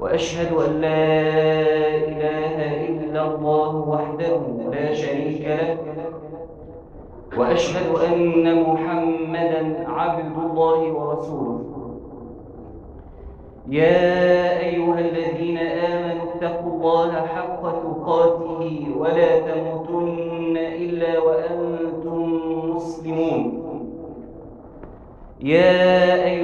وأشهد أن لا إله إلا الله وحده لا شريك له. وأشهد أن محمدا عبد الله ورسوله. يا أيها الذين آمنوا اتقوا الله حق تقاته ولا تموتن إلا وأنتم مسلمون. يا أيها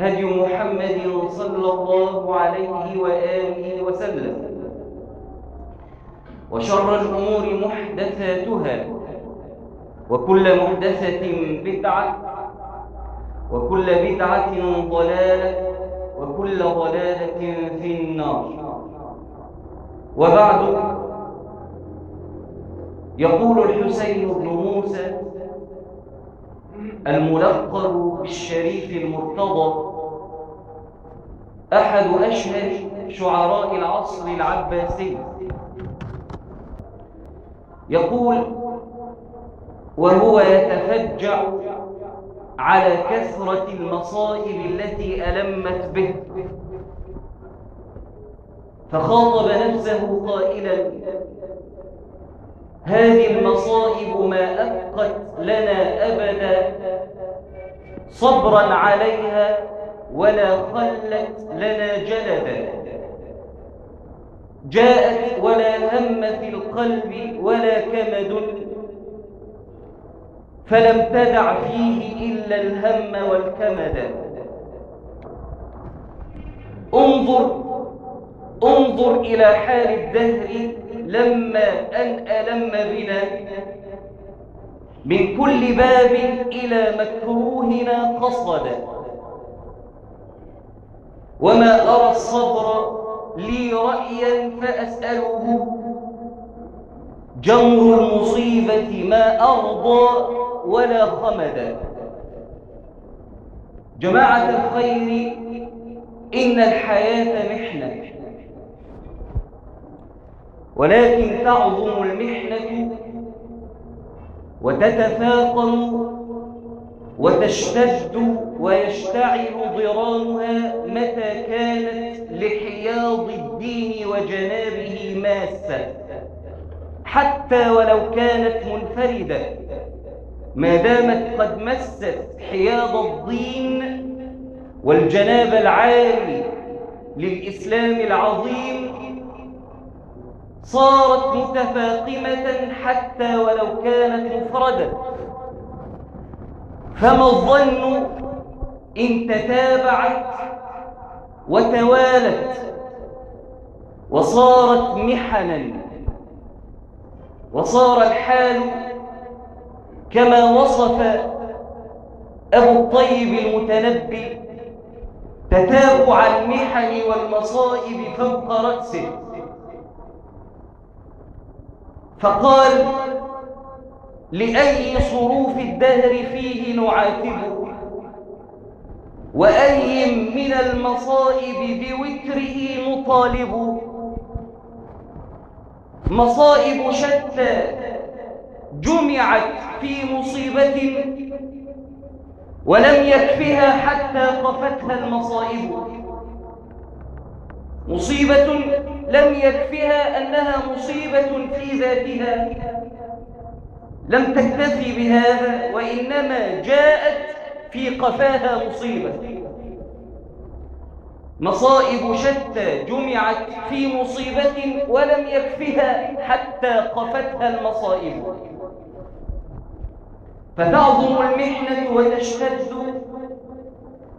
هدي محمد صلى الله عليه وآله وسلم. وشر الأمور محدثاتها. وكل محدثة بدعة. وكل بدعة ضلالة. وكل ضلالة في النار. وبعد. يقول الحسين بن موسى الملقب بالشريف المرتضى أحد أشهر شعراء العصر العباسي. يقول وهو يتفجع على كثرة المصائب التي ألمت به. فخاطب نفسه قائلا هذه المصائب ما أبقت لنا أبدا. صبرا عليها ولا خلت لنا جلدا. جاءت ولا هم في القلب ولا كمد. فلم تدع فيه إلا الهم والكمد. انظر انظر إلى حال الدهر لما أن ألم بنا. من كل باب إلى مكروهنا قصدا وما أرى الصبر لي رأيا فأسأله. جمر المصيبة ما أرضى ولا خمدا جماعة الخير إن الحياة محنة. ولكن تعظم المحنة وتتفاقم وتشتد ويشتعل ضرامها متى كانت لحياض الدين وجنابه ماسة حتى ولو كانت منفردة ما دامت قد مست حياض الدين والجناب العالي للإسلام العظيم. صارت متفاقمة حتى ولو كانت مفردة. فما الظن إن تتابعت وتوالت وصارت محنا وصار الحال كما وصف أبو الطيب المتنبي تتابع المحن والمصائب فوق رأسه. فقال لأي صروف الدهر فيه نعاتبه وأي من المصائب بوتره نطالب مصائب شتى جمعت في مصيبة ولم يكفها حتى قفتها المصائب. مصيبة لم يكفها أنها مصيبة في ذاتها. لم تكتفي بهذا وإنما جاءت في قفاها مصيبة. مصائب شتى جمعت في مصيبة ولم يكفها حتى قفتها المصائب. فتعظم المحنة وتشتد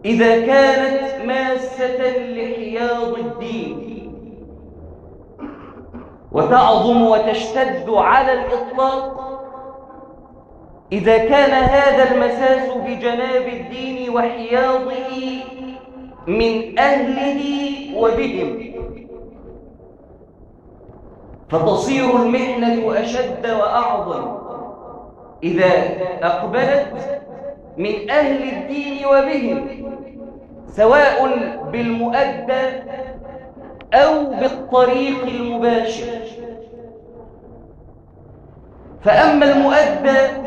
إذا كانت ماسة لحياض الدين. وتعظم وتشتد على الإطلاق إذا كان هذا المساس بجناب الدين وحياضه من أهله وبهم. فتصير المحنة أشد وأعظم. إذا أقبلت من أهل الدين وبهم سواء بالمؤدى أو بالطريق المباشر. فأما المؤدى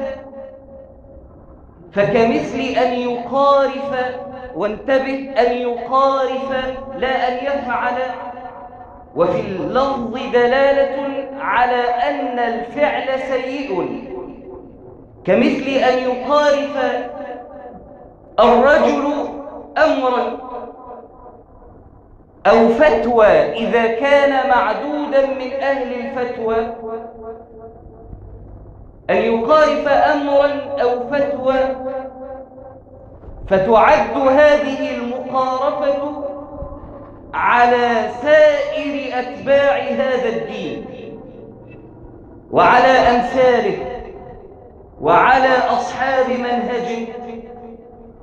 فكمثل أن يقارف وانتبه أن يقارف لا أن يفعل. وفي اللفظ دلالة على أن الفعل سيء. كمثل أن يقارف الرجل أمرا. أو فتوى إذا كان معدودا من أهل الفتوى. أن يقارف أمرا أو فتوى فتعد هذه المقارفة على سائر أتباع هذا الدين وعلى أمثاله وعلى أصحاب منهجه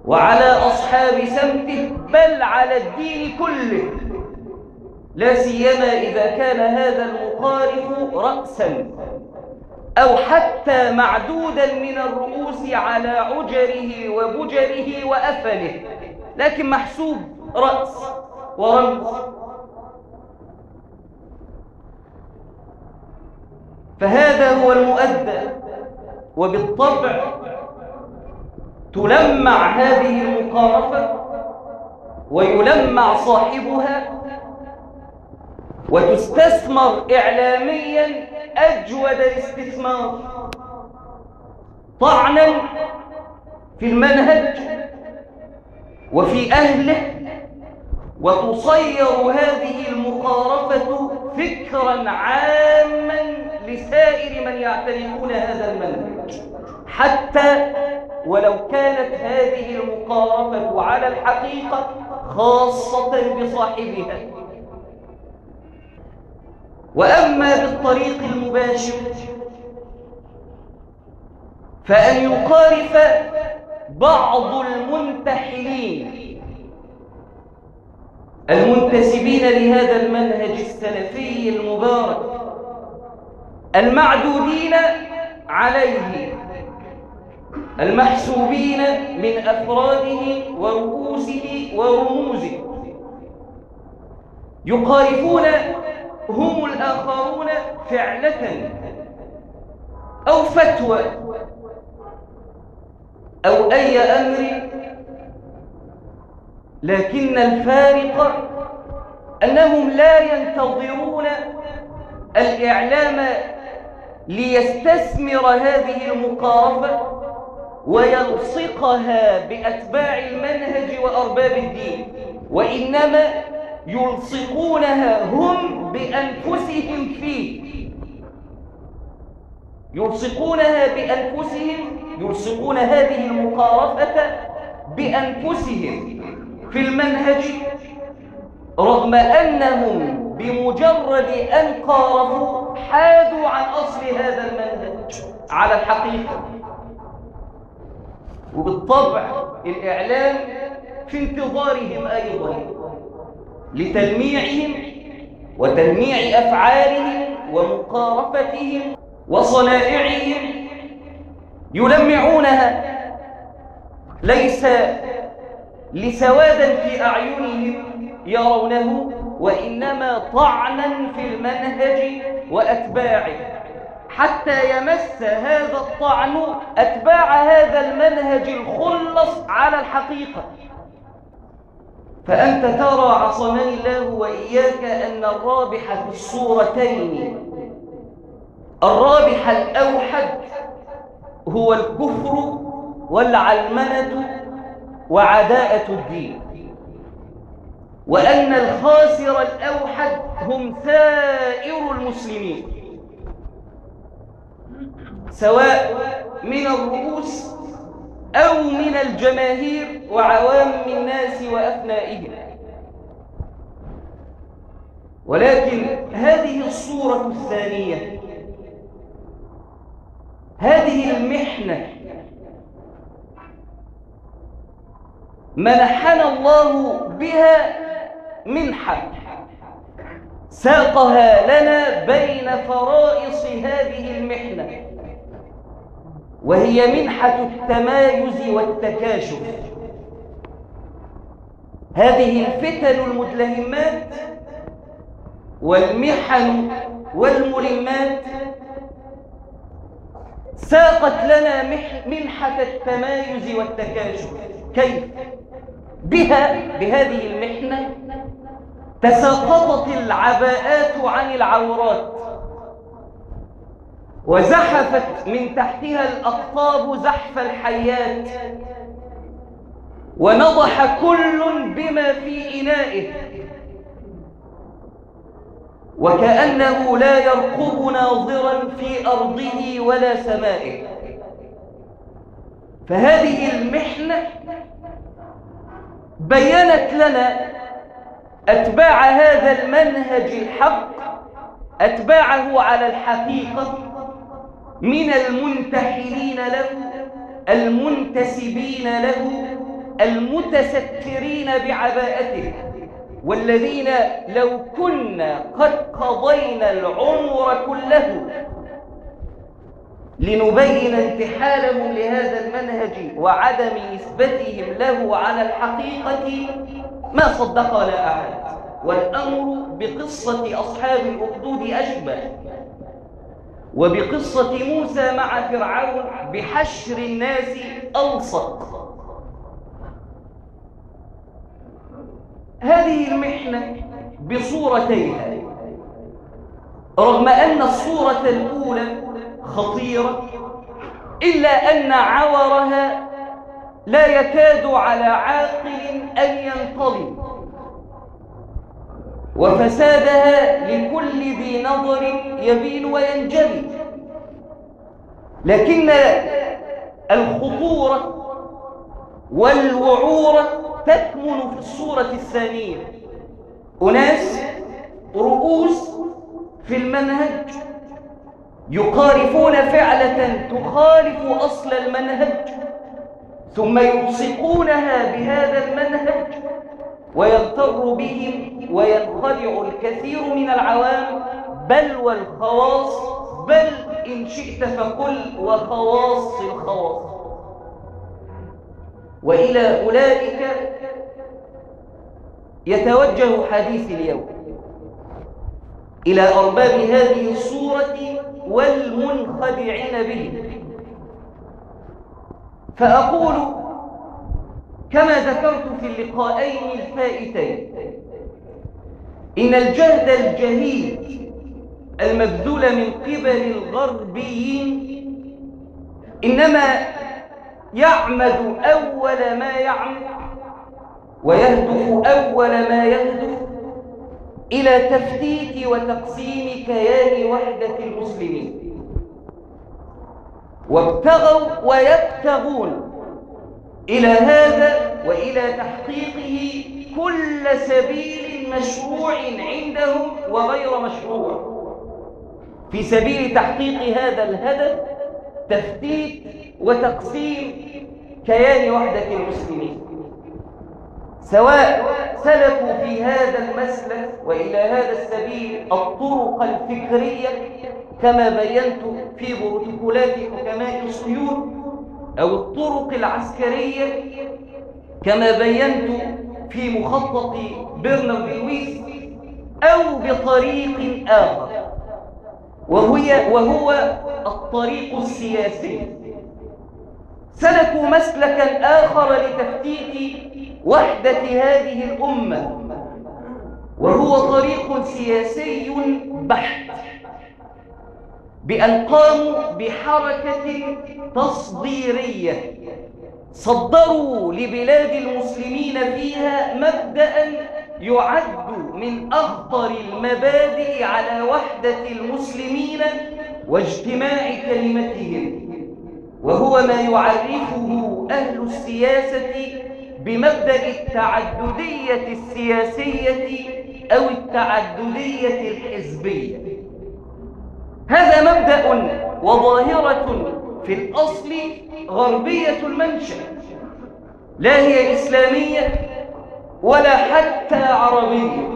وعلى أصحاب سمته بل على الدين كله. لا سيما إذا كان هذا المقارف رأسا. أو حتى معدودا من الرؤوس على عجره وبجره وأفله. لكن محسوب رأس ورمز. فهذا هو المؤدى وبالطبع تلمع هذه المقارفة ويلمع صاحبها وتستثمر إعلاميا أجود الاستثمار. طعنا في المنهج وفي أهله وتصير هذه المقارفة فكرا عاما لسائر من يعتنقون هذا المنهج. حتى ولو كانت هذه المقارفة على الحقيقة خاصة بصاحبها. وأما بالطريق المباشر فأن يقارف بعض المنتحلين المنتسبين لهذا المنهج السلفي المبارك المعدودين عليه المحسوبين من أفراده ورؤوسه ورموزه. يقارفون هم الآخرون فعلة أو فتوى أو أي أمر لكن الفارق أنهم لا ينتظرون الإعلام ليستثمر هذه المقارفة ويلصقها بأتباع المنهج وأرباب الدين وإنما يلصقونها هم بأنفسهم فيه. يلصقونها بأنفسهم يلصقون هذه المقارفة بأنفسهم. في المنهج رغم أنهم بمجرد أن قارفوا حادوا عن أصل هذا المنهج. على الحقيقة وبالطبع الإعلام في انتظارهم أيضا. لتلميعهم وتلميع أفعالهم ومقارفتهم وصنائعهم يلمعونها. ليس لسوادا في أعينهم يرونه وإنما طعنا في المنهج وأتباعه. حتى يمس هذا الطعن أتباع هذا المنهج الخلص على الحقيقة. فأنت ترى عصمني الله وإياك أن الرابح في الصورتين. الرابح الأوحد هو الكفر والعلمنة وعداءة الدين. وأن الخاسر الأوحد هم سائر المسلمين سواء من الرؤوس أو من الجماهير وعوام الناس وأثنائهم. ولكن هذه الصورة الثانية هذه المحنة منحنا الله بها منحة ساقها لنا بين فرائص هذه المحنة. وهي منحة التمايز والتكاشف هذه الفتن المدلهمات والمحن والملمات ساقت لنا منحة التمايز والتكاشف كيف؟ بها بهذه المحنة تساقطت العباءات عن العورات. وزحفت من تحتها الأقطاب زحف الحيات ونضح كل بما في إنائه. وكأنه لا يرقب ناظرا في أرضه ولا سمائه. فهذه المحنة بينت لنا أتباع هذا المنهج الحق أتباعه على الحقيقة. من المنتحلين له المنتسبين له المتسترين بعباءته. والذين لو كنا قد قضينا العمر كله لنبين انتحالهم لهذا المنهج وعدم نسبتهم له على الحقيقة ما صدقنا أحد. والأمر بقصة أصحاب الأخدود أشبه وبقصة موسى مع فرعون بحشر الناس ألصق. هذه المحنة بصورتيها رغم أن الصورة الأولى خطيرة إلا أن عورها لا يكاد على عاقل أن ينطلي وفسادها لكل ذي نظر يبين وينجلي. لكن الخطورة والوعورة تكمن في الصورة الثانية. أناس رؤوس في المنهج يقارفون فعلة تخالف أصل المنهج ثم يلصقونها بهذا المنهج. ويغتر بهم وينخدع الكثير من العوام بل والخواص بل إن شئت فقل وخواص الخواص. وإلى أولئك يتوجه حديث اليوم. إلى أرباب هذه الصورة والمنخدعين به فأقول كما ذكرت في اللقاءين الفائتين. إن الجهد الجهيد المبذول من قبل الغربيين إنما يعمد أول ما يعمد ويهدف أول ما يهدف إلى تفتيت وتقسيم كيان وحدة المسلمين. وابتغوا ويبتغون إلى هذا وإلى تحقيقه كل سبيل مشروع عندهم وغير مشروع. في سبيل تحقيق هذا الهدف تفتيت وتقسيم كيان وحدة المسلمين. سواء سلكوا في هذا المسلك وإلى هذا السبيل الطرق الفكرية كما بينت في بروتوكولات حكماء الصيون أو الطرق العسكرية كما بينت في مخطط برنارد لويس أو بطريق آخر. وهي وهو الطريق السياسي. سلكوا مسلكا آخر لتفتيت وحدة هذه الأمة. وهو طريق سياسي بحت. بأن قاموا بحركة تصديرية. صدروا لبلاد المسلمين فيها مبدأ يعد من أخطر المبادئ على وحدة المسلمين واجتماع كلمتهم. وهو ما يعرفه أهل السياسة بمبدأ التعددية السياسية أو التعددية الحزبية. هذا مبدأ وظاهرة في الأصل غربية المنشأ. لا هي إسلامية ولا حتى عربية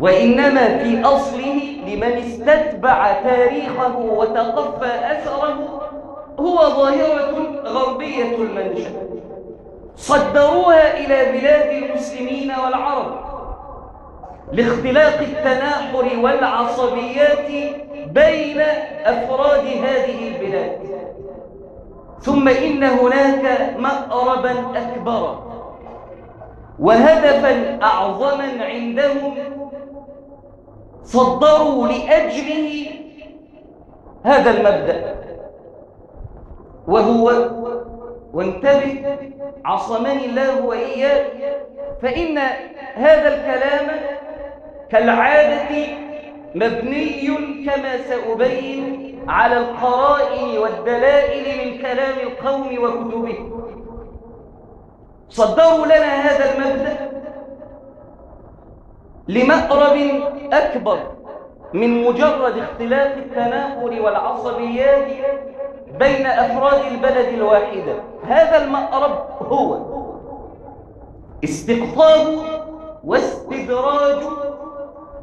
وإنما في أصله لمن استتبع تاريخه وتقفى أثره هو ظاهرة غربية المنشأ. صدروها إلى بلاد المسلمين والعرب. لاختلاق التناحر والعصبيات بين أفراد هذه البلاد. ثم إن هناك مأربا أكبر. وهدفا أعظما عندهم صدروا لأجله هذا المبدأ. وهو وانتبه عصمني الله وإياك فإن هذا الكلام كالعادة مبني كما سأبين على القرائن والدلائل من كلام القوم وكتبهم صدروا لنا هذا المبدأ لمأرب أكبر من مجرد اختلاف التناقل والعصبيات بين أفراد البلد الواحدة هذا المأرب هو استقطاب واستدراج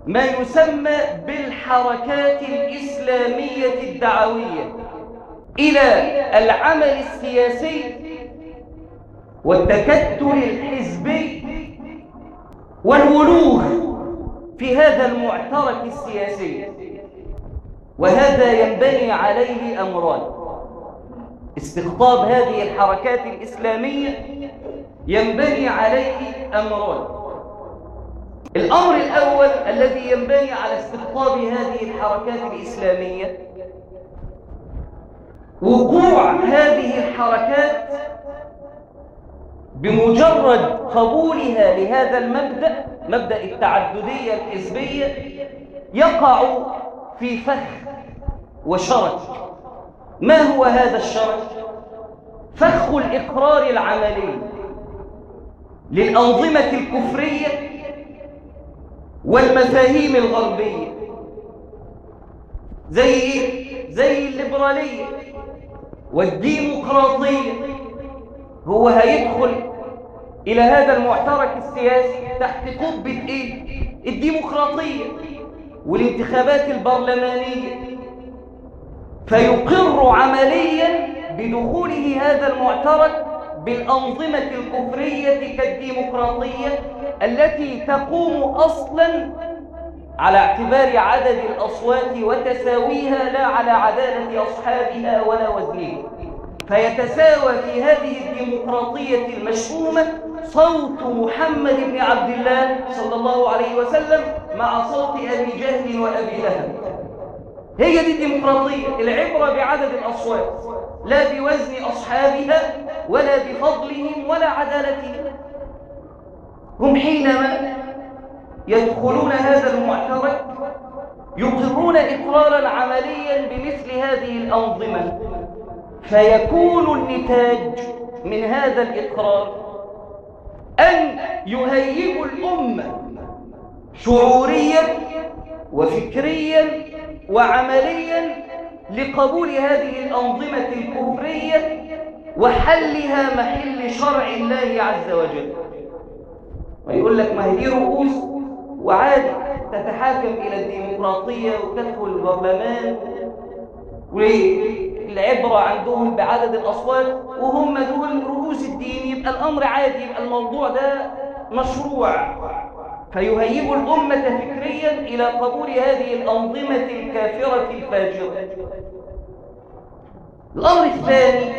ما يسمى بالحركات الإسلامية الدعوية إلى العمل السياسي والتكتل الحزبي والولوغ في هذا المعترك السياسي. وهذا ينبني عليه أمران. استقطاب هذه الحركات الإسلامية ينبني عليه أمران. الأمر الأول الذي ينبني على استقطاب هذه الحركات الإسلامية وقوع هذه الحركات بمجرد قبولها لهذا المبدأ مبدأ التعددية الحزبية يقع في فخ وشرك ما هو هذا الشرك؟ فخ الإقرار العملي للأنظمة الكفرية والمفاهيم الغربية زي إيه؟ زي الليبرالية والديمقراطية هو هيدخل إلى هذا المعترك السياسي تحت قبة إيه؟ الديمقراطية والانتخابات البرلمانية فيقر عمليا بدخوله هذا المعترك بالأنظمة الكفرية كالديمقراطية التي تقوم أصلا على اعتبار عدد الأصوات وتساويها لا على عدالة أصحابها ولا وزنها فيتساوى في هذه الديمقراطية المشؤومة صوت محمد بن عبد الله صلى الله عليه وسلم مع صوت أبي جهل وأبي لهب. هي دي الديمقراطية العبرة بعدد الأصوات لا بوزن أصحابها ولا بفضلهم ولا عدالتهم. هم حينما يدخلون هذا المعترك يقرون إقرارا عمليا بمثل هذه الأنظمة فيكون النتاج من هذا الإقرار أن يهيئ الأمة شعوريا وفكريا وعمليا لقبول هذه الأنظمة الكفرية وحلها محل شرع الله عز وجل. ويقول لك ما هي دي رؤوس وعادي تتحاكم إلى الديمقراطية وتدخل البرلمان. والعبرة عندهم بعدد الأصوات وهم دول رؤوس الدين. يبقى الأمر عادي يبقى الموضوع ده مشروع. فيهيب الأمة فكريا إلى قبول هذه الأنظمة الكافرة الفاجرة. الأمر الثاني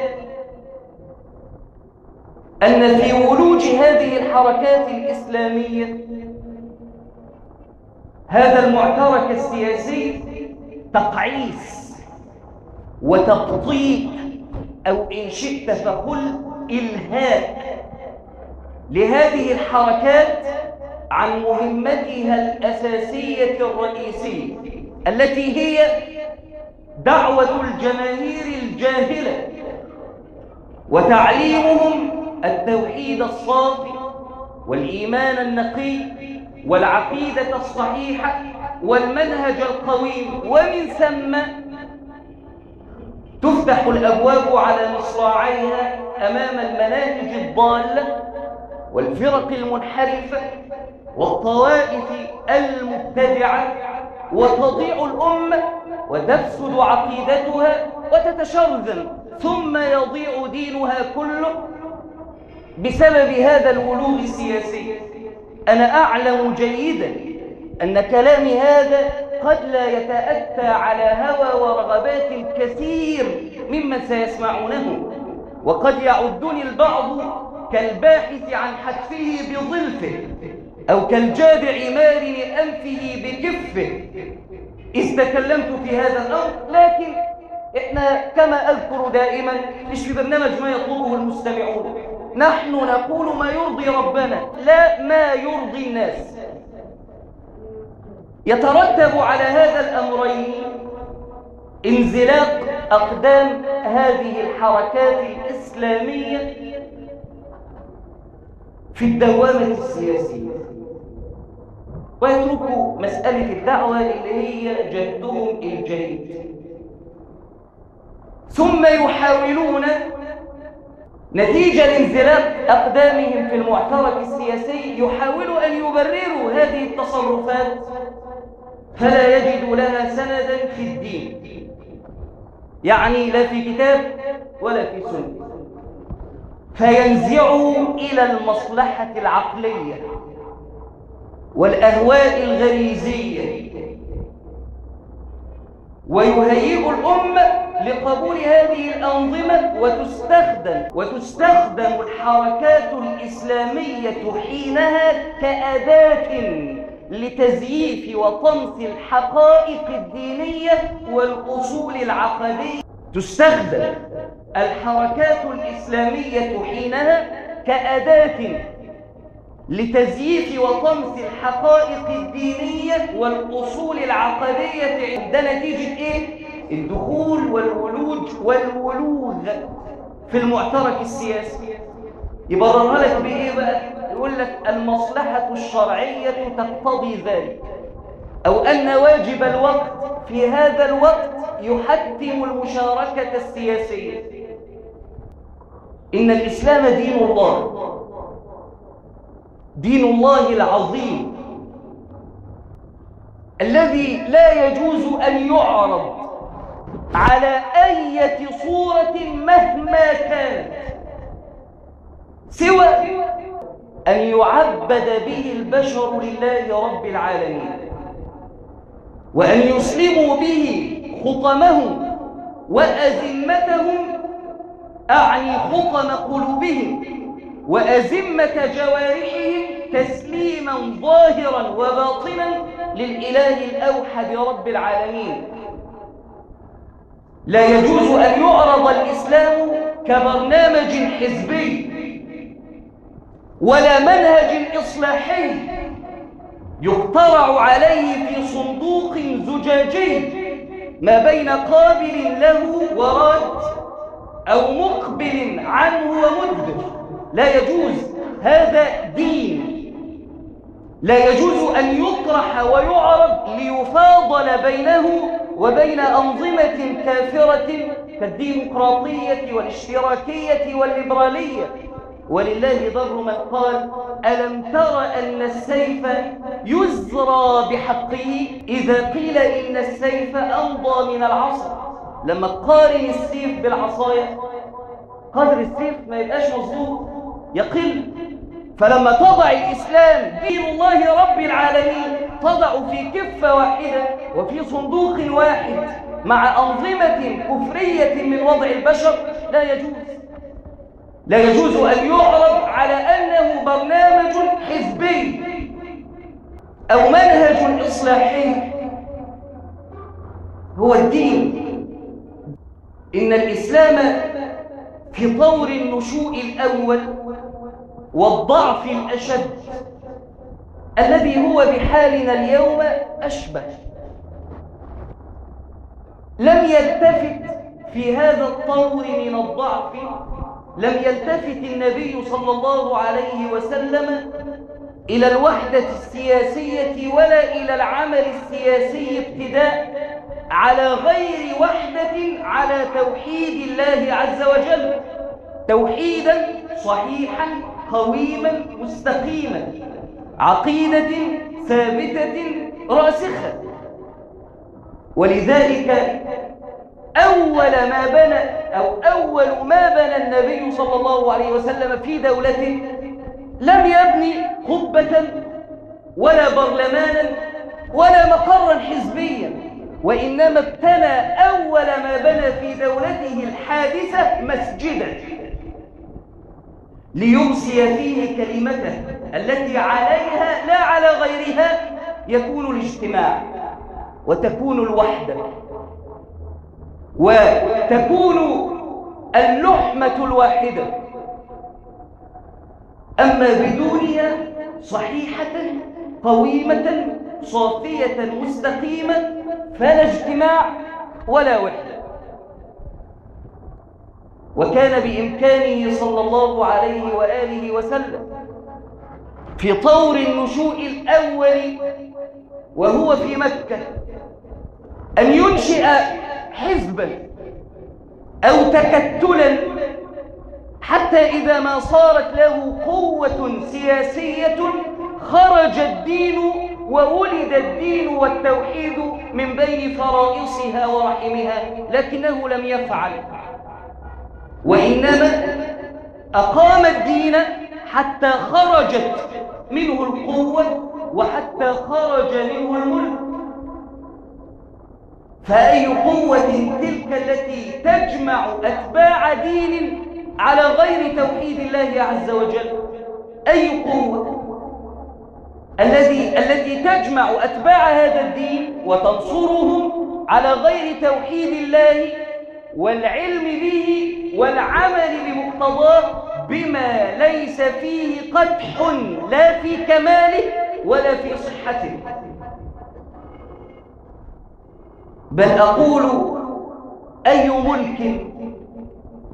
أن في ولوج هذه الحركات الإسلامية هذا المعترك السياسي تقعيس وتبطيء أو إن شئت فقل إلهاء لهذه الحركات عن مهمتها الأساسية الرئيسية التي هي دعوة الجماهير الجاهلة وتعليمهم التوحيد الصافي والإيمان النقي والعقيدة الصحيحة والمنهج القويم. ومن ثم تفتح الأبواب على مصراعيها أمام المناهج الضالة والفرق المنحرفة والطوائف المبتدعة وتضيع الأمة وتفسد عقيدتها وتتشرذم ثم يضيع دينها كله بسبب هذا الولوج السياسي. أنا أعلم جيدا أن كلامي هذا قد لا يتأتى على هوى ورغبات الكثير ممن سيسمعونه. وقد يعدني البعض كالباحث عن حتفه بظلفه أو كالجابع مارن أنفه بكفه. إذ تكلمت في هذا الأمر لكن إحنا كما أذكر دائما مش في برنامج ما يطلبه المستمعون؟ نحن نقول ما يرضي ربنا لا ما يرضي الناس. يترتب على هذا الأمرين انزلاق أقدام هذه الحركات الإسلامية في الدوامة السياسية. ويتركوا مسألة الدعوة اللي هي جهدهم الجيد. ثم يحاولون نتيجة لانزلاق أقدامهم في المعترك السياسي يحاولوا أن يبرروا هذه التصرفات. فلا يجدوا لها سندا في الدين. يعني لا في كتاب ولا في سنة. فينزعوا إلى المصلحة العقلية والأهواء الغريزية. ويهيئ الأمة لقبول هذه الأنظمة وتستخدم وتستخدم الحركات الإسلامية حينها كأداة لتزييف وطمس الحقائق الدينية والأصول العقدية تستخدم الحركات الإسلامية حينها كأداة لتزييف وطمس الحقائق الدينية والأصول العقدية ده نتيجة إيه؟ الدخول والولوج والولوغ في المعترك السياسي يبررها لك بإيه بقى؟ يقول لك المصلحة الشرعية تقتضي ذلك أو أن واجب الوقت في هذا الوقت يحتم المشاركة السياسية إن الإسلام دين الله دين الله العظيم الذي لا يجوز أن يعرض على أي صورة مهما كانت. سوى أن يعبد به البشر لله رب العالمين وأن يسلموا به خطمهم وأزمتهم أعني خطم قلوبهم وأزمة جوارحهم تسليما ظاهرا وباطنا للإله الأوحد رب العالمين. لا يجوز أن يعرض الإسلام كبرنامج حزبي ولا منهج إصلاحي يقترع عليه في صندوق زجاجي ما بين قابل له وراد أو مقبل عنه ومدبر. لا يجوز. هذا دين. لا يجوز أن يطرح ويعرض ليفاضل بينه وبين أنظمة كافرة كالديمقراطية والاشتراكية والليبرالية. ولله ضر من قال ألم تر أن السيف يزرى بحقه؟ إذا قيل إن السيف أمضى من العصا. لما تقارن السيف بالعصاية قدر السيف ما يبقاش مظبوط يقل فلما تضع الإسلام دين الله رب العالمين تضع في كفة واحدة وفي صندوق واحد مع أنظمة كفرية من وضع البشر لا يجوز. لا يجوز أن يعرض على أنه برنامج حزبي أو منهج إصلاحي. هو الدين. إن الإسلام في طور النشوء الأول والضعف الأشد الذي هو بحالنا اليوم أشبه. لم يلتفت في هذا الطور من الضعف لم يلتفت النبي صلى الله عليه وسلم إلى الوحدة السياسية ولا إلى العمل السياسي ابتداء على غير وحدة على توحيد الله عز وجل توحيدا صحيحا قويما مستقيما عقيدة ثابتة راسخة. ولذلك أول ما بنى أو أول ما بنى النبي صلى الله عليه وسلم في دولته لم يبني قبة ولا برلمانا ولا مقرا حزبيا وإنما ابتنى أول ما بنى في دولته الحادثة مسجدا. ليمسي فيه كلمته التي عليها لا على غيرها يكون الاجتماع وتكون الوحدة. وتكون اللحمة الواحدة. أما بدونها صحيحة قويمة صافية مستقيمة فلا اجتماع ولا وحدة. وكان بإمكانه صلى الله عليه وآله وسلم في طور النشوء الأول وهو في مكة أن ينشئ حزبا أو تكتلا حتى إذا ما صارت له قوة سياسية خرج الدين وولد الدين والتوحيد من بين فرائصها ورحمها لكنه لم يفعل. وإنما أقام الدين حتى خرجت منه القوة وحتى خرج منه الملك. فأي قوة تلك التي تجمع أتباع دين على غير توحيد الله عز وجل؟ أي قوة؟ الذي التي تجمع أتباع هذا الدين وتنصرهم على غير توحيد الله والعلم به والعمل بمقتضاه بما ليس فيه قدح لا في كماله ولا في صحته. بل أقول أي ملك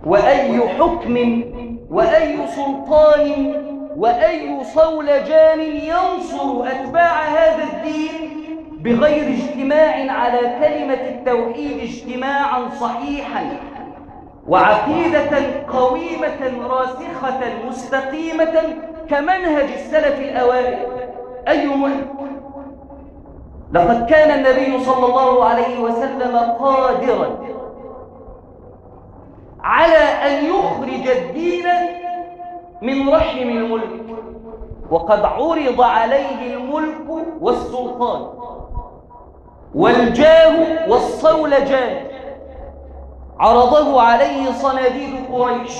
وأي حكم وأي سلطان وأي صولجان ينصر أتباع هذا الدين بغير اجتماع على كلمة التوحيد اجتماعا صحيحا وعقيدة قويمة راسخة مستقيمة كمنهج السلف الأوائل أي ملك لقد كان النبي صلى الله عليه وسلم قادرا على أن يخرج الدين من رحم الملك وقد عرض عليه الملك والسلطان. والجاه والصولجان عرضه عليه صناديد قريش.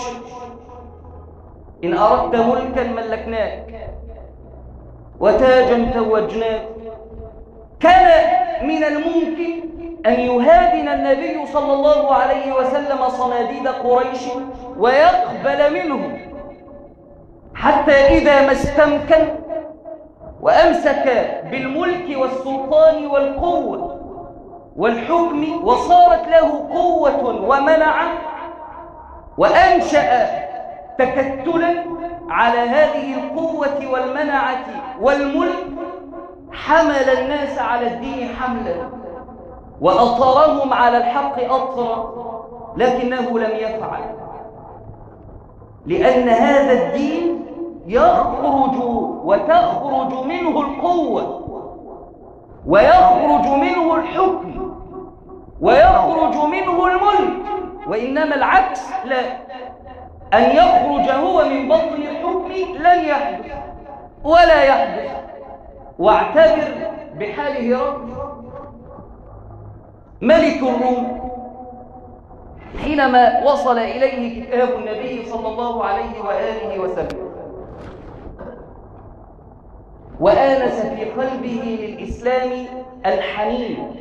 إن أردت ملكا ملكناك. وتاجا توجناك. كان من الممكن أن يهادن النبي صلى الله عليه وسلم صناديد قريش ويقبل منهم. حتى إذا ما استمكن وأمسك بالملك والسلطان والقوة والحكم وصارت له قوة ومنعة وأنشأ تكتلا على هذه القوة والمنعة والملك حمل الناس على الدين حملا وأطرهم على الحق أطرا لكنه لم يفعل لأن هذا الدين يخرج وتخرج منه القوة ويخرج منه الحكم ويخرج منه الملك. وإنما العكس لا أن يخرج هو من بطن الحكم لن يحدث ولا يحدث. واعتبر بحال هرقل ملك الروم حينما وصل إليه كتاب النبي صلى الله عليه وآله وسلم. وآنس في قلبه للإسلام الحنين.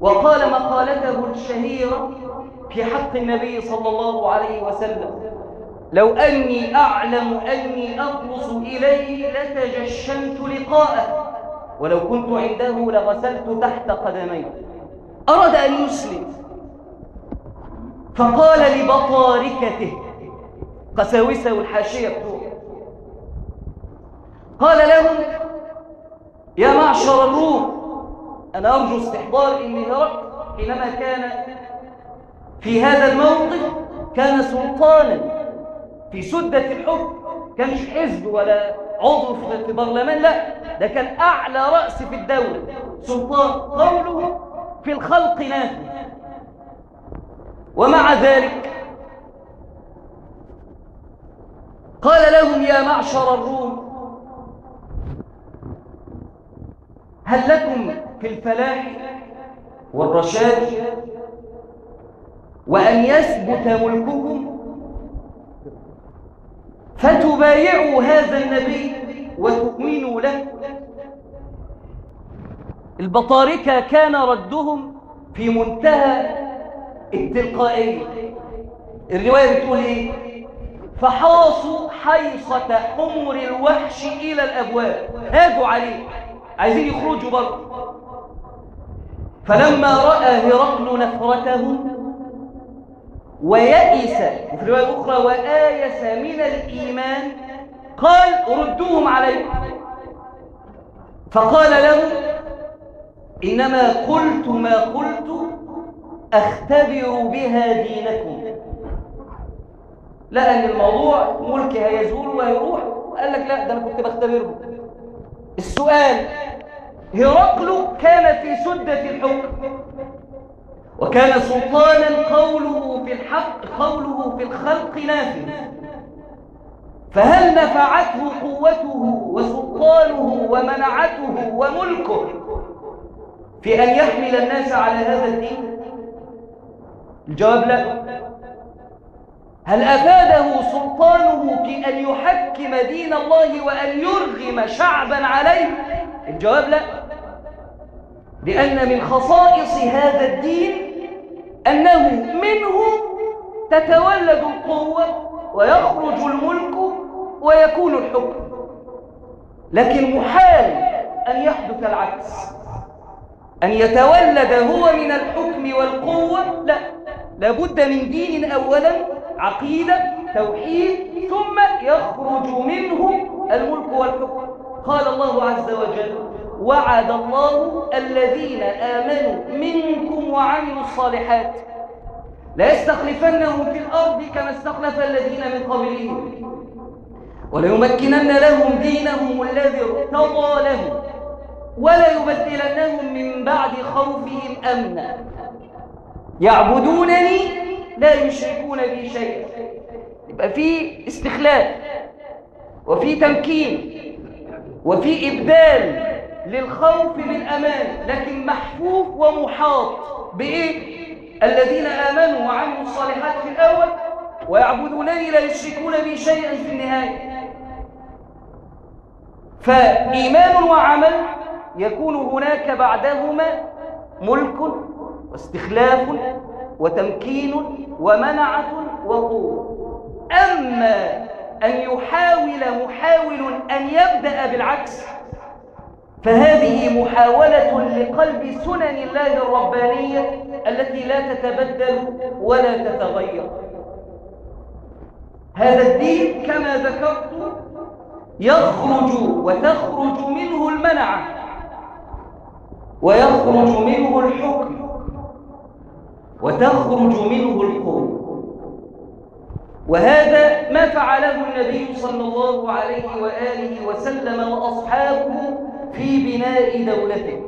وقال مقالته الشهيرة في حق النبي صلى الله عليه وسلم لو أني أعلم أني أخلص إليه لتجشمت لقاءه ولو كنت عنده لغسلت تحت قدميه. أراد أن يسلم. فقال لبطاركته قساوسة والحاشية بتوعه قال لهم يا معشر الروم أنا أرجو استحضار إن هرقل حينما كان في هذا الموقف كان سلطانا في سدة الحكم كانش حزب ولا عضو في برلمان لا ده كان أعلى رأس في الدولة سلطان قوله في الخلق نافذ ومع ذلك قال لهم يا معشر الروم هل لكم في الفلاح والرشاد وأن يثبت ملككم؟ فتبايعوا هذا النبي وتؤمنوا له. البطاركة كان ردهم في منتهى التلقائية الرواية بتقول إيه؟ فحاصوا حيصة حمر الوحش إلى الأبواب. هاجوا عليه. عايزين يخرجوا بره فلما رأى هرقل نفرتهم ويئس وفي رواية أخرى وآيس من الإيمان قال ردوهم علي. فقال لهم إنما قلت ما قلت أختبر بها دينكم. لأن الموضوع ملك هيزول وهيروح. قال لك لا ده أنا كنت بختبره. السؤال هرقل كان في سدة الحكم وكان سلطانا قوله في الحق قوله في الخلق نافذ فهل نفعته قوته وسلطانه ومنعته وملكه في أن يحمل الناس على هذا الدين؟ الجواب لا. هل أفاده سلطانه في أن يحكم دين الله وأن يرغم شعبا عليه؟ الجواب لا. لأن من خصائص هذا الدين أنه منه تتولد القوة ويخرج الملك ويكون الحكم. لكن محال أن يحدث العكس. أن يتولد هو من الحكم والقوة؟ لا. لابد من دين أولا عقيدة توحيد ثم يخرج منه الملك والحكم. قال الله عز وجل وعد الله الذين آمنوا منكم وعملوا الصالحات لا يستخلفنهم في الأرض كما استخلف الذين من قبلهم وليمكنن لهم دينهم الذي ارتضى لهم ولا يبدلنهم من بعد خوفهم أمنا. يعبدونني لا يشركون بي شيئا يبقى في استخلاف وفي تمكين وفي إبدال للخوف بالأمان لكن محفوف ومحاط بإيه؟ الذين آمنوا وعملوا الصالحات في الأول ويعبدونني لا يشركون بي شيئا في النهاية فإيمان وعمل يكون هناك بعدهما ملك واستخلاف وتمكين ومنعة وقوة أما أن يحاول محاول أن يبدأ بالعكس فهذه محاولة لقلب سنن الله الربانية التي لا تتبدل ولا تتغير. هذا الدين كما ذكرت يخرج وتخرج منه المنعة ويخرج منه الحكم. وتخرج منه القوة وهذا ما فعله النبي صلى الله عليه وآله وسلم وأصحابه في بناء دولته.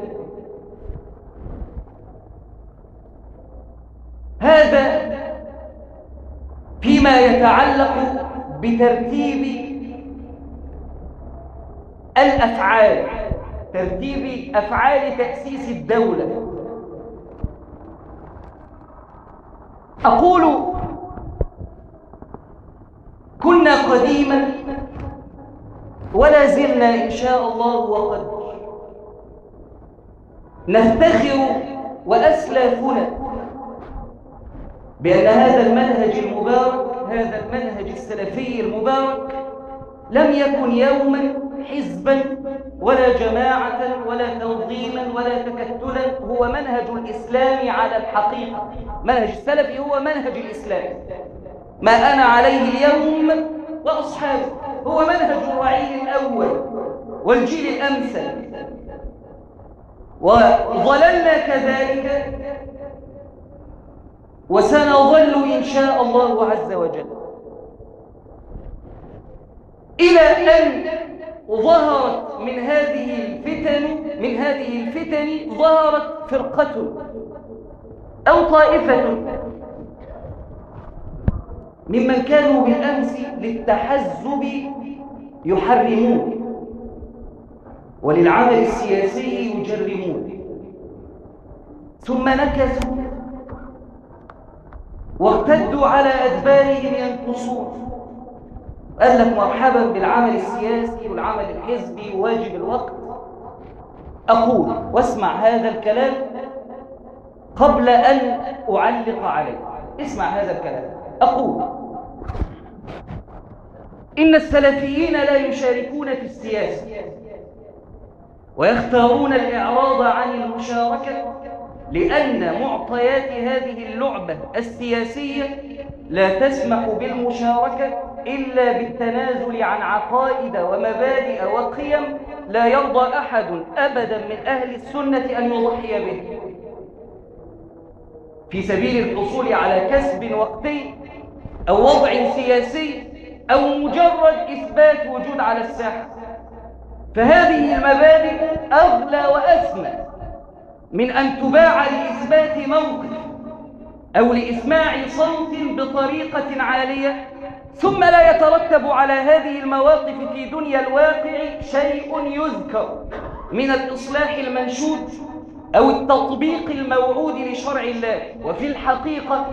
هذا فيما يتعلق بترتيب الأفعال ترتيب أفعال تأسيس الدولة. أقول كنا قديما ولا زلنا إن شاء الله وقد نفتخر وأسلافنا بأن هذا المنهج المبارك هذا المنهج السلفي المبارك لم يكن يوما حزبا ولا جماعة ولا تنظيما ولا تكتلا. هو منهج الإسلام على الحقيقة. منهج السلفي هو منهج الإسلام. ما أنا عليه اليوم وأصحابه. هو منهج الرعيل الأول والجيل الأمثل. وظللنا كذلك وسنظل إن شاء الله عز وجل. إلى أن ظهرت من هذه الفتن من هذه الفتن ظهرت فرقة أو طائفة ممن كانوا بالأمس للتحزب يحرمون وللعمل السياسي يجرمون. ثم نكثوا وارتدوا على أدبارهم ينقصون. قال لك مرحبا بالعمل السياسي والعمل الحزبي وواجب الوقت. أقول واسمع هذا الكلام قبل أن أعلق عليه. اسمع هذا الكلام. أقول إن السلفيين لا يشاركون في السياسة ويختارون الإعراض عن المشاركة لأن معطيات هذه اللعبة السياسية لا تسمح بالمشاركة إلا بالتنازل عن عقائد ومبادئ وقيم لا يرضى أحد أبدا من أهل السنة أن يضحي به. في سبيل الحصول على كسب وقتي أو وضع سياسي أو مجرد إثبات وجود على الساحة فهذه المبادئ أغلى وأسمى. من أن تباع لإثبات موقف أو لإسماع صوت بطريقة عالية ثم لا يترتب على هذه المواقف في دنيا الواقع شيء يذكر من الإصلاح المنشود أو التطبيق الموعود لشرع الله. وفي الحقيقة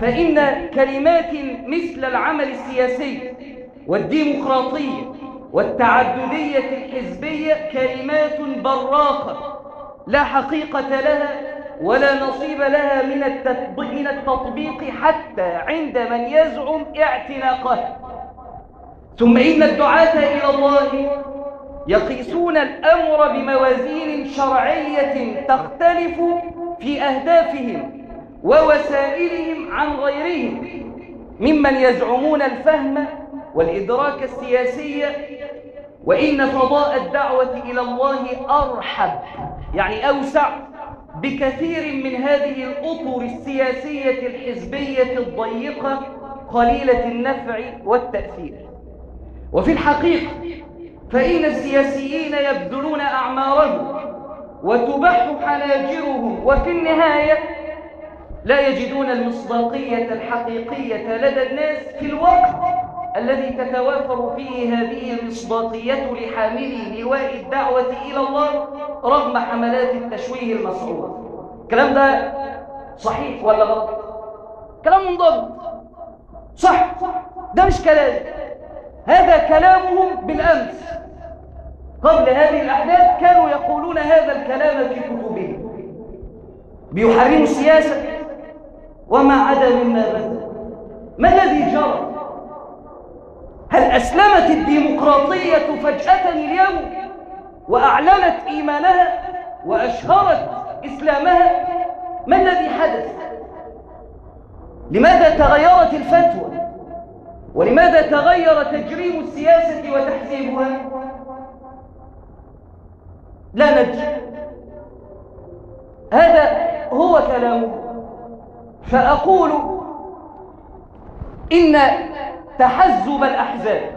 فإن كلمات مثل العمل السياسي والديمقراطية والتعددية الحزبية كلمات براقة لا حقيقة لها ولا نصيب لها من التطبيق حتى عند من يزعم اعتناقها ثم إن الدعاة إلى الله يقيسون الأمر بموازين شرعية تختلف في أهدافهم ووسائلهم عن غيرهم ممن يزعمون الفهم والإدراك السياسي. وإن فضاء الدعوة إلى الله أرحب. يعني أوسع بكثير من هذه الأطر السياسية الحزبية الضيقة قليلة النفع والتأثير. وفي الحقيقة فإن السياسيين يبذلون أعمارهم وتبح حناجرهم وفي النهاية لا يجدون المصداقية الحقيقية لدى الناس في الوقت الذي تتوافر فيه هذه المصداقية لحاملي لواء الدعوة إلى الله رغم حملات التشويه المصعوبة الكلام ده صحيح ولا غلط؟ كلام منضبط. صح. ده مش كلام. هذا كلامهم بالأمس. قبل هذه الأحداث كانوا يقولون هذا الكلام في كتبهم. بيحرموا السياسة. وما عدا مما بدأ. ما الذي جرى هل أسلمت الديمقراطية فجأة اليوم وأعلنت إيمانها وأشهرت إسلامها؟ ما الذي حدث؟ لماذا تغيرت الفتوى؟ ولماذا تغير تجريم السياسة وتحزيبها؟ لا ندري. هذا هو كلامه. فأقول إن تحزب الأحزاب.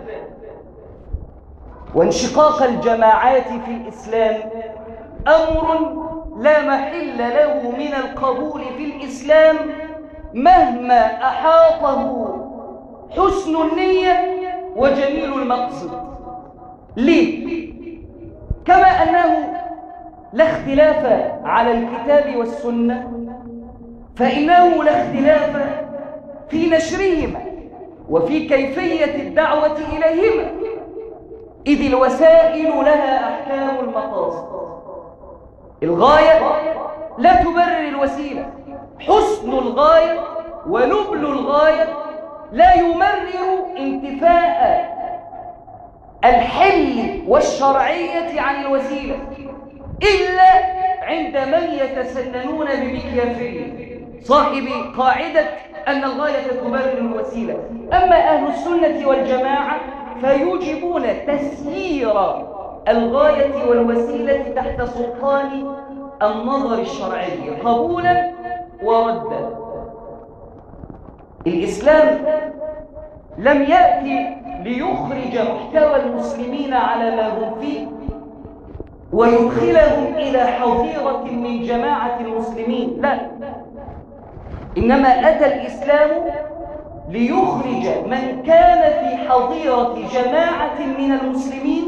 وانشقاق الجماعات في الإسلام أمر لا محل له من القبول في الإسلام مهما أحاطه حسن النية وجميل المقصد. ليه؟ كما أنه لا اختلاف على الكتاب والسنة فإنه لا اختلاف في نشرهما. وفي كيفية الدعوة إليهما. إذ الوسائل لها أحكام المقاصد. الغاية لا تبرر الوسيلة. حسن الغاية ونبل الغاية لا يمرر انتفاء الحل والشرعية عن الوسيلة إلا عند من يتسننون بمكيافين صاحب قاعدة أن الغاية تبرر الوسيلة أما أهل السنة والجماعة فيوجبون تسيير الغاية والوسيلة تحت سلطان النظر الشرعي قبولا وردا. الإسلام لم يأتي ليخرج محتوى المسلمين على ما هم فيه ويدخلهم إلى حظيرة من جماعة المسلمين. لا. إنما أتى الإسلام ليخرج من كان في حظيرة جماعة من المسلمين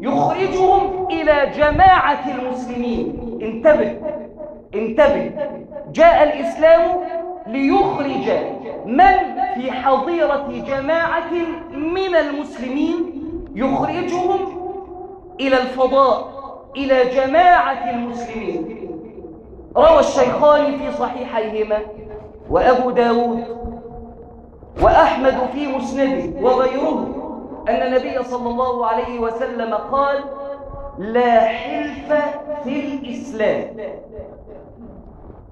يخرجهم إلى جماعة المسلمين. انتبه انتبه. جاء الإسلام ليخرج من في حظيرة جماعة من المسلمين يخرجهم إلى الفضاء إلى جماعة المسلمين. روى الشيخان في صحيحيهما وأبو داود وأحمد في مسنده وغيره أن النبي صلى الله عليه وسلم قال لا حلف في الإسلام.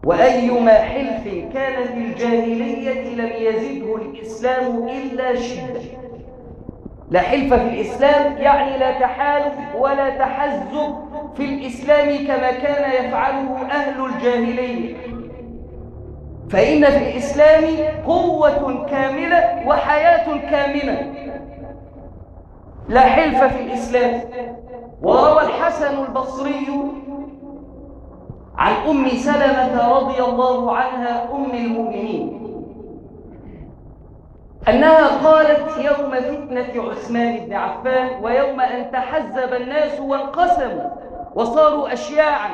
وأيما حلف كان في الجاهلية لم يزده الإسلام إلا شدة. لا حلف في الإسلام يعني لا تحالف ولا تحزب في الإسلام كما كان يفعله أهل الجاهلية. فإن في الإسلام قوة كاملة وحياة كاملة. لا حلف في الإسلام. وروى الحسن البصري عن أم سلمة رضي الله عنها أم المؤمنين أنها قالت يوم فتنة عثمان بن عفان ويوم أن تحزب الناس وانقسموا وصاروا أشياعا.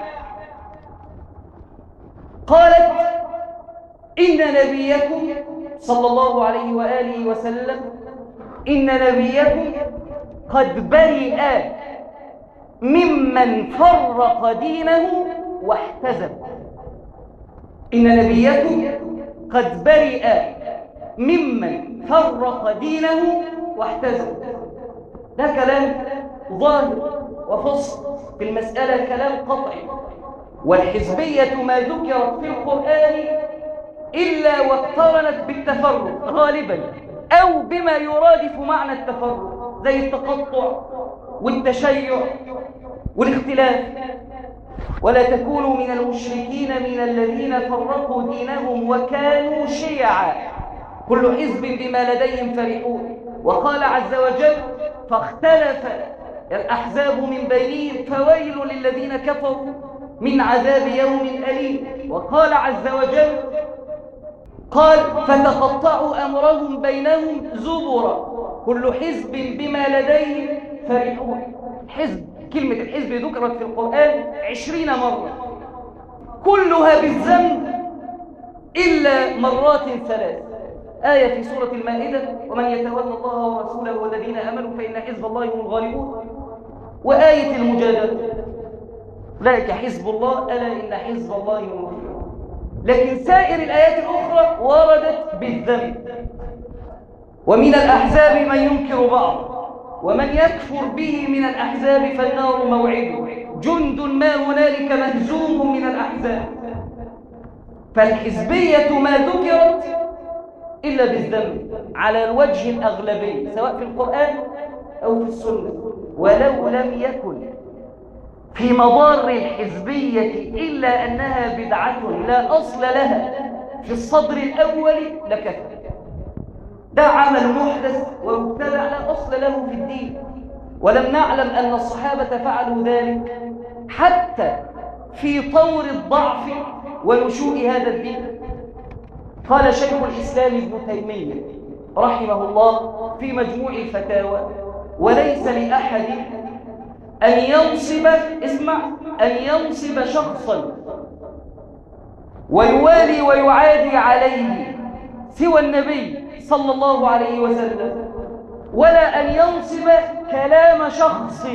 قالت إن نبيكم صلى الله عليه وآله وسلم إن نبيكم قد برئ ممن فرق دينه واحتزب إن نبيكم قد برئ ممن فرق دينه واحتزب ده كلام ظاهر وفصل في المسألة كلام قطعي. والحزبية ما ذكرت في القرآن إلا واقترنت بالتفرق غالبا أو بما يرادف معنى التفرق زي التقطع والتشيع والاختلاف. ولا تكونوا من المشركين من الذين فرقوا دينهم وكانوا شيعا. كل حزب بما لديهم فرحون. وقال عز وجل فاختلف الأحزاب من بينهم فويل للذين كفروا من عذاب يوم أليم. وقال عز وجل قال فتقطعوا أمرهم بينهم زبرا. كل حزب بما لديهم فرحون. حزب كلمة الحزب ذكرت في القرآن عشرين مرة. كلها بالذنب إلا مرات ثلاث. آية في سورة المائدة ومن يتولى الله ورسوله والذين آمنوا فإن حزب الله هم الغالبون. وآية المجادلة أولئك حزب الله ألا إن حزب الله هم المفلحون لكن سائر الآيات الأخرى وردت بالذنب. ومن الأحزاب من ينكر بعض ومن يكفر به من الأحزاب فالنار موعده جند ما هنالك مهزوم من الأحزاب. فالحزبية ما ذكرت إلا بالذنب على الوجه الأغلبي سواء في القرآن أو في السنة. ولو لم يكن في مضار الحزبية إلا أنها بدعة لا أصل لها. في الصدر الأول لكفر ده عمل محدث ومبتدع لا أصل له في الدين. ولم نعلم أن الصحابة فعلوا ذلك حتى في طور الضعف ونشوء هذا الدين. قال شيخ الإسلام ابن تيمية رحمه الله في مجموع الفتاوى وليس لأحد أن ينصب اسمع أن ينصب شخصا. ويوالي ويعادي عليه سوى النبي صلى الله عليه وسلم. ولا أن ينصب كلام شخص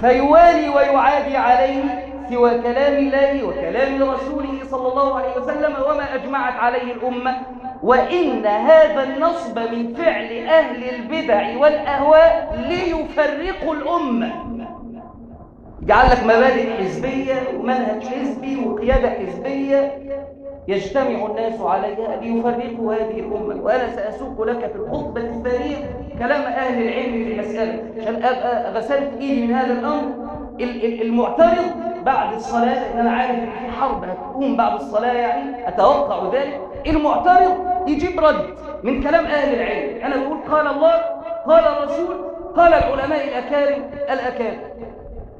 فيوالي ويعادي عليه سوى كلام الله وكلام رسوله صلى الله عليه وسلم وما أجمعت عليه الأمة. وإن هذا النصب من فعل أهل البدع والأهواء ليفرقوا الأمة. يجعل لك مبادئ حزبية ومنهج حزبي وقيادة حزبية يجتمع الناس عليها ليفرقوا هذه الأمة. وأنا سأسوق لك في الخطبة الثانية كلام أهل العلم في المسألة عشان أبقى غسلت إيدي من هذا الأمر؟ المعترض بعد الصلاة لأن أنا عارف إن في حرب هتقوم بعد الصلاة يعني أتوقع ذلك. المعترض يجيب رد من كلام أهل العلم. أنا بقول قال الله قال الرسول قال العلماء الأكارم الأكارم.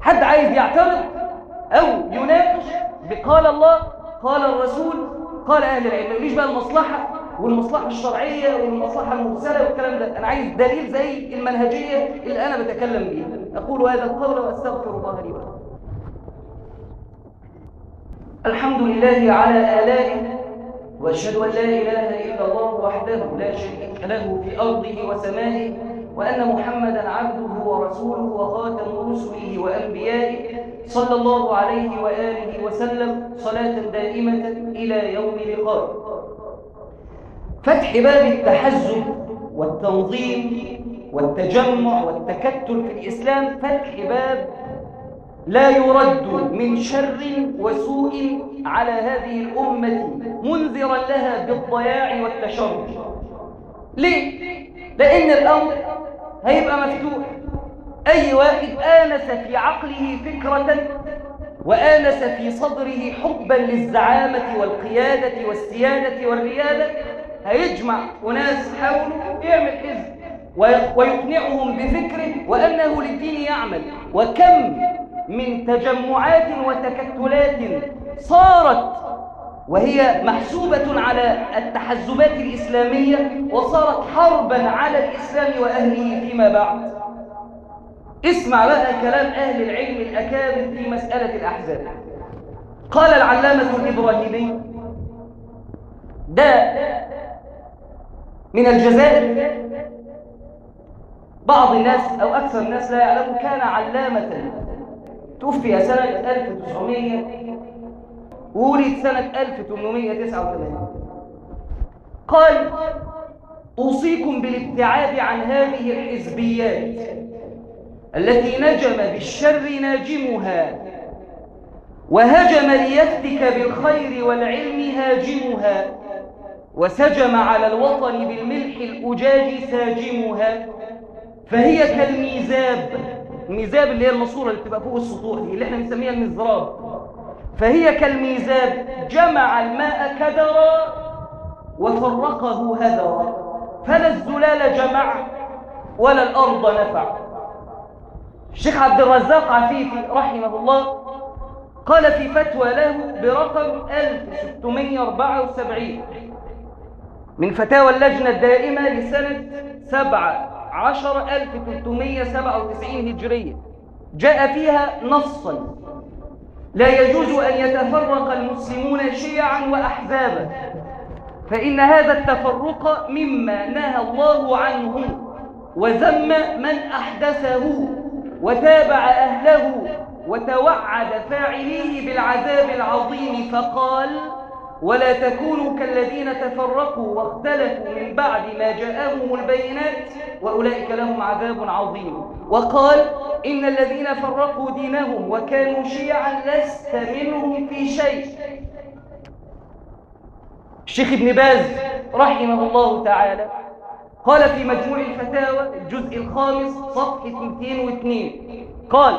حد عايز يعترض أو يناقش بقال الله قال الرسول قال أهل العلم. ما يقوليش بقى المصلحة. والمصلحة الشرعية والمصلحة المرسلة والكلام ده. أنا عايز دليل زي المنهجية اللي أنا بتكلم بيها. أقول هذا القول وأستغفر الله لي ولكم. الحمد لله على آلائه وأشهد أن لا إله إلا الله وحده لا شريك له في أرضه وسمائه وأن محمدا عبده ورسوله وخاتم رسله وأنبيائه صلى الله عليه وآله وسلم صلاة دائمة إلى يوم لقائه. فتح باب التحزب والتنظيم والتجمع والتكتل في الإسلام فتح باب لا يرد من شر وسوء على هذه الأمة منذرا لها بالضياع والتشرد ليه؟ لأن الأمر هيبقى مفتوح أي واحد آنس في عقله فكرة وآنس في صدره حبا للزعامة والقيادة والسيادة والريادة هيجمع أناس حوله يعمل حزب ويقنعهم بفكره وأنه للدين يعمل. وكم من تجمعات وتكتلات صارت وهي محسوبة على التحزبات الإسلامية وصارت حربا على الإسلام وأهله فيما بعد. اسمع بقى كلام أهل العلم الأكابر في مسألة الأحزاب. قال العلامة الإبراهيمي ده من الجزائر. بعض الناس أو أكثر الناس لا يعلم كان علامة. توفي سنة 1900 وولد سنة 1889 قال أوصيكم بالابتعاد عن هذه الحزبيات التي نجم بالشر ناجمها وهجم ليفتك بالخير والعلم هاجمها. وسجم على الوطن بالملح الأجاج ساجمها. فهي كالميزاب. الميزاب اللي هي الماسورة اللي بتبقى فوق السطوح دي اللي إحنا بنسميها المزراب. فهي كالميزاب. جمع الماء كدرا وفرقه هدرا. فلا الزلال جمع ولا الأرض نفع. الشيخ عبد الرزاق عفيفي رحمه الله قال في فتوى له برقم 1674 من فتاوى اللجنة الدائمة لسنة 17 1397 هجرية. جاء فيها نصا. لا يجوز أن يتفرق المسلمون شيعا وأحزابا. فإن هذا التفرق مما نهى الله عنه وذم من أحدثه وتابع أهله وتوعد فاعليه بالعذاب العظيم فقال ولا تكونوا كالذين تفرقوا واختلفوا من بعد ما جاءهم البينات وأولئك لهم عذاب عظيم. وقال إن الذين فرقوا دينهم وكانوا شيعا لست منهم في شيء. الشيخ ابن باز رحمه الله تعالى قال في مجموع الفتاوى الجزء الخامس صفحة 202 قال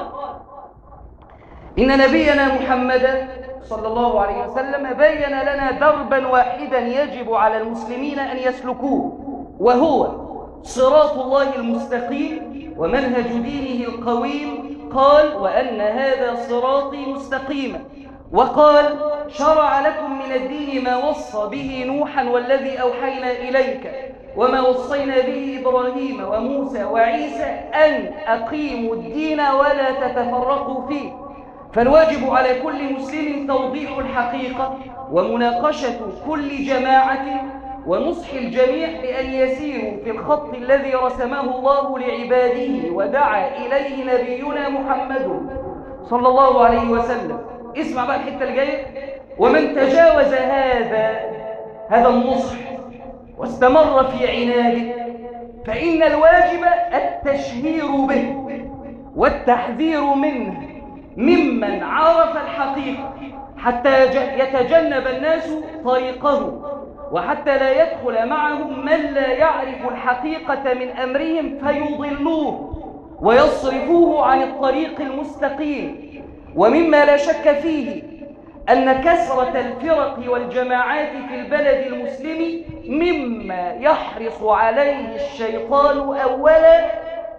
إن نبينا محمدا صلى الله عليه وسلم بين لنا دربا واحدا يجب على المسلمين أن يسلكوه وهو صراط الله المستقيم ومنهج دينه القويم. قال وأن هذا صراطي مستقيما وقال شرع لكم من الدين ما وصى به نوحا والذي أوحينا إليك وما وصينا به إبراهيم وموسى وعيسى أن أقيموا الدين ولا تتفرقوا فيه. فالواجب على كل مسلم توضيح الحقيقة ومناقشة كل جماعة ونصح الجميع بأن يسيروا في الخط الذي رسمه الله لعباده ودعا إليه نبينا محمد صلى الله عليه وسلم. اسمع بقى الحتة الجاية ومن تجاوز هذا هذا النصح واستمر في عناده فإن الواجب التشهير به والتحذير منه. ممن عرف الحقيقة حتى يتجنب الناس طريقه وحتى لا يدخل معهم من لا يعرف الحقيقة من أمرهم فيضلوه ويصرفوه عن الطريق المستقيم. ومما لا شك فيه أن كثرة الفرق والجماعات في البلد المسلم مما يحرص عليه الشيطان أولا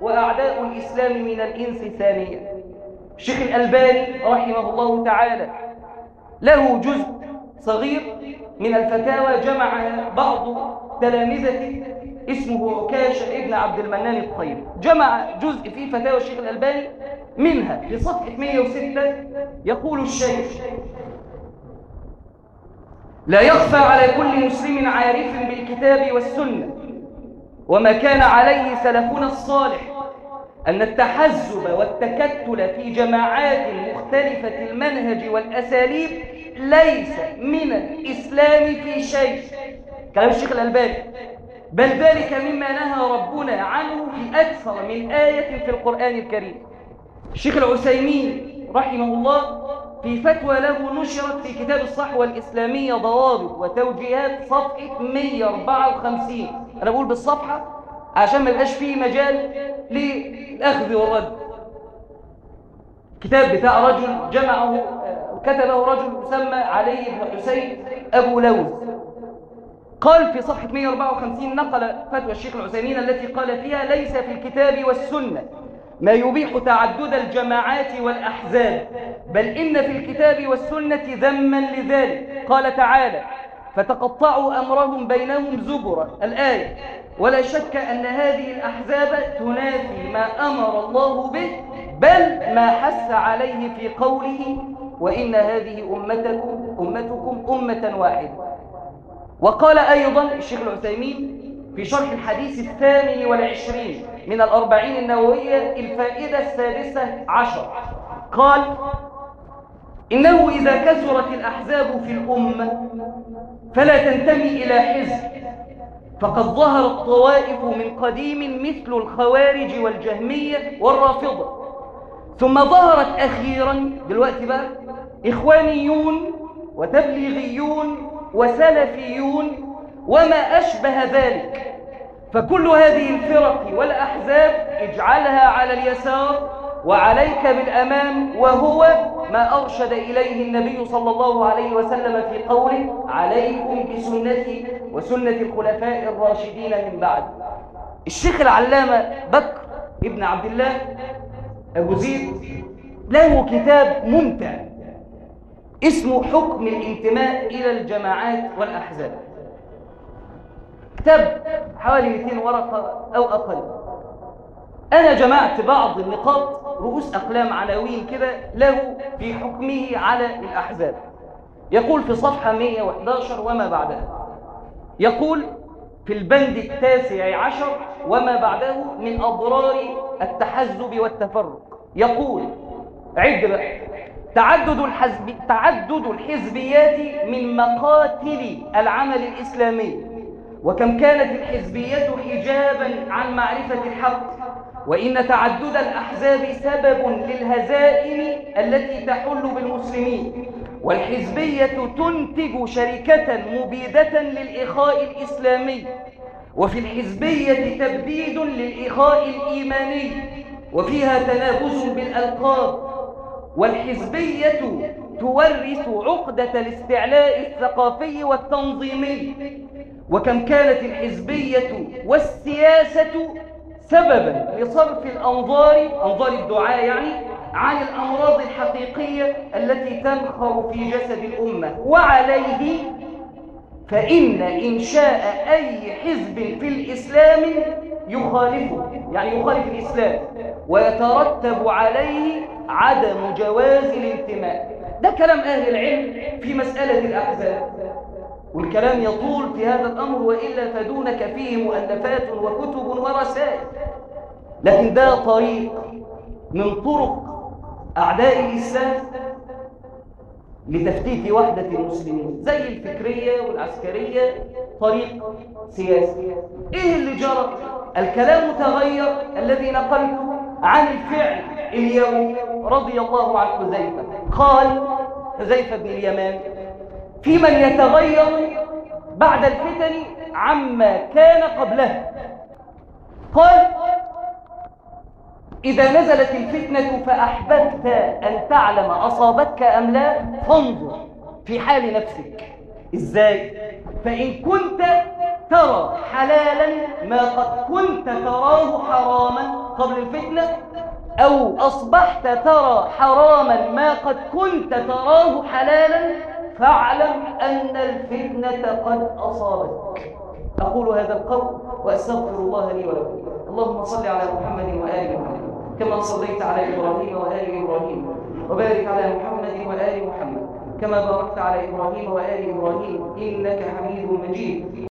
وأعداء الإسلام من الإنس ثانيا الشيخ الألباني رحمه الله تعالى له جزء صغير من الفتاوى جمع بعض تلامذته اسمه عكاش ابن عبد المنان الطيب. جمع جزء في فتاوى الشيخ الألباني منها في صفحة 106 يقول الشيخ لا يخفى على كل مسلم عارف بالكتاب والسنة وما كان عليه سلفنا الصالح أن التحزب والتكتل في جماعات مختلفة المنهج والأساليب ليس من الإسلام في شيء. كلام الشيخ الألباني. بل ذلك مما نهى ربنا عنه في أكثر من آية في القرآن الكريم. الشيخ العسيمين رحمه الله في فتوى له نشرت في كتاب الصحوة الإسلامية ضوابط وتوجيهات صفحة 154 أنا بقول بالصفحة. عشان ما يبقاش فيه مجال للأخذ والرد. كتاب بتاع رجل جمعه كتبه رجل يسمى علي بن حسين أبو لوز. قال في صفحة 154 نقل فتوى الشيخ العثيمين التي قال فيها ليس في الكتاب والسنة ما يبيح تعدد الجماعات والأحزاب بل إن في الكتاب والسنة ذما لذلك. قال تعالى فتقطعوا أمرهم بينهم زبرا. الآية ولا شك أن هذه الأحزاب تنافي ما أمر الله به بل ما حث عليه في قوله وإن هذه أمتكم, أمتكم أمة واحدة. وقال أيضا الشيخ العثيمين في شرح الحديث الثامن والعشرين من الأربعين النووية الفائدة السادسة عشر. قال إنه إذا كثرت الأحزاب في الأمة فلا تنتمي إلى حزب فقد ظهرت طوائف من قديم مثل الخوارج والجهمية والرافضة. ثم ظهرت أخيرا دلوقتي بقى إخوانيون وتبليغيون وسلفيون وما أشبه ذلك. فكل هذه الفرق والأحزاب اجعلها على اليسار وعليك بالأمام وهو ما أرشد إليه النبي صلى الله عليه وسلم في قوله عليكم بسنتي وسنة الخلفاء الراشدين من بعد. الشيخ العلامة بكر ابن عبد الله أبو زيد له كتاب ممتع اسمه حكم الانتماء إلى الجماعات والأحزاب. كتاب حوالي 200 ورقة أو أقل. أنا جمعت بعض النقاط رؤوس أقلام عناوين كده له في حكمه على الأحزاب. يقول في صفحة 111 وما بعدها. يقول في البند التاسع عشر وما بعده من أضرار التحزب والتفرق. يقول بقى. تعدد الحزب تعدد الحزبيات من مقاتل العمل الإسلامي. وكم كانت الحزبية حجابا عن معرفة الحق. وإن تعدد الأحزاب سبب للهزائم التي تحل بالمسلمين والحزبية تنتج شركة مبيدة للإخاء الإسلامي وفي الحزبية تبديد للإخاء الإيماني وفيها تنافس بالألقاب والحزبية تورث عقدة الاستعلاء الثقافي والتنظيمي وكم كانت الحزبية والسياسة سببا لصرف الأنظار أنظار الدعاء يعني عن الأمراض الحقيقية التي تنخر في جسد الأمة. وعليه فإن إنشاء أي حزب في الإسلام يخالفه يعني يخالف الإسلام ويترتب عليه عدم جواز الانتماء. ده كلام أهل العلم في مسألة الأحزاب. والكلام يطول في هذا الأمر وإلا فدونك فيه مؤلفات وكتب ورسائل. لكن ده طريق من طرق أعداء الإسلام لتفتيت وحدة المسلمين زي الفكرية والعسكرية طريق سياسي. إيه اللي جرى؟ الكلام تغير الذي نقلته عن الفعل اليومي. رضي الله عن حذيفة. قال حذيفة بن اليمان في من يتغير بعد الفتن عما كان قبلها قال إذا نزلت الفتنة فأحببت أن تعلم أصابتك أم لا فانظر في حال نفسك إزاي؟ فإن كنت ترى حلالا ما قد كنت تراه حراما قبل الفتنة أو أصبحت ترى حراما ما قد كنت تراه حلالا فاعلم أن الفتنة قد أصابتك. أقول هذا القول وأستغفر الله لي ولكم. اللهم صل على محمد وآل محمد كما صليت على إبراهيم وآل إبراهيم وبارك على محمد وآل محمد كما باركت على إبراهيم وآل إبراهيم إنك حميد مجيد.